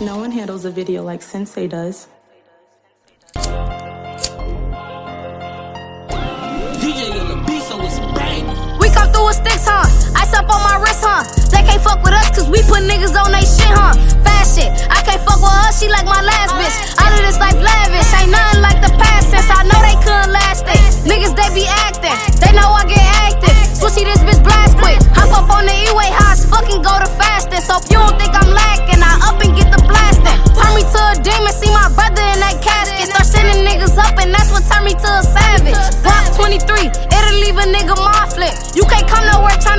No one handles a video like Sensei does. DJ on the beat, so it's banging. We come through with sticks, huh? Ice up on my wrist, huh? They can't fuck with us cause we put niggas on they shit, huh? Fast shit. I can't fuck with her, she like my last bitch. All of this life lavish, ain't nothing like the past since I know they couldn't last it. Niggas, they be acting,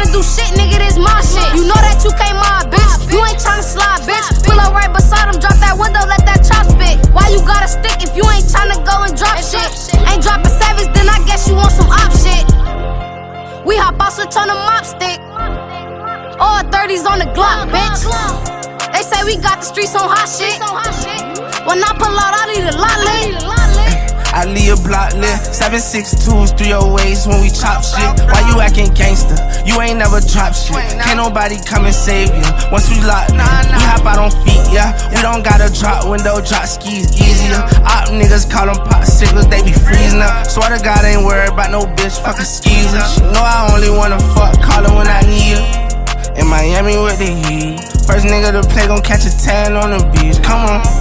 tryna do shit, nigga, this my shit. You know that you can't bitch. You ain't tryna slide, bitch. Pull up right beside him, drop that window, let that chop spit. Why you got a stick if you ain't tryna go and drop shit? Ain't dropping savage, then I guess you want some op shit. We hop out, switch on the mop stick. All 30s on the Glock, bitch. They say we got the streets on hot shit. When I pull out, I need a lot lit. Leave a block lit. Seven six twos, three oh when we chop shit. Why you acting gangster? You ain't never drop shit. Can't nobody come and save you. Once we lock, we hop out on feet, yeah. We don't gotta drop window, drop skis easier. Op niggas call them popsicles, they be freezing up. Swear to God, ain't worried about no bitch fucking skeezer. She know I only wanna fuck, call her when I need her. In Miami with the heat. First nigga to play gon' catch a tan on the beach. Come on.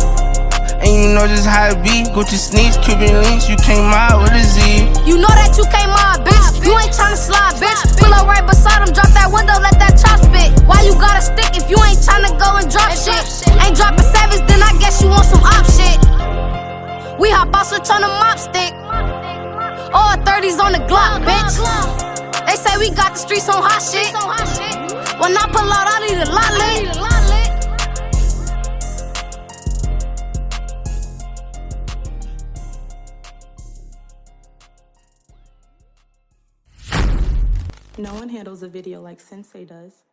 And you know just how it be. Gucci sneaks, Cuban links, you came out with a Z. You know that you can't mob, bitch. You ain't tryna slide, bitch. Pull up right beside him, drop that window, let that chop spit. Why you got a stick if you ain't tryna go and drop shit? Ain't dropping savage, then I guess you want some op shit. We hop out, switch on the mop stick. All 30s on the Glock, bitch. They say we got the streets on hot shit. When I pull out, I need a lot No one handles a video like Sensei does.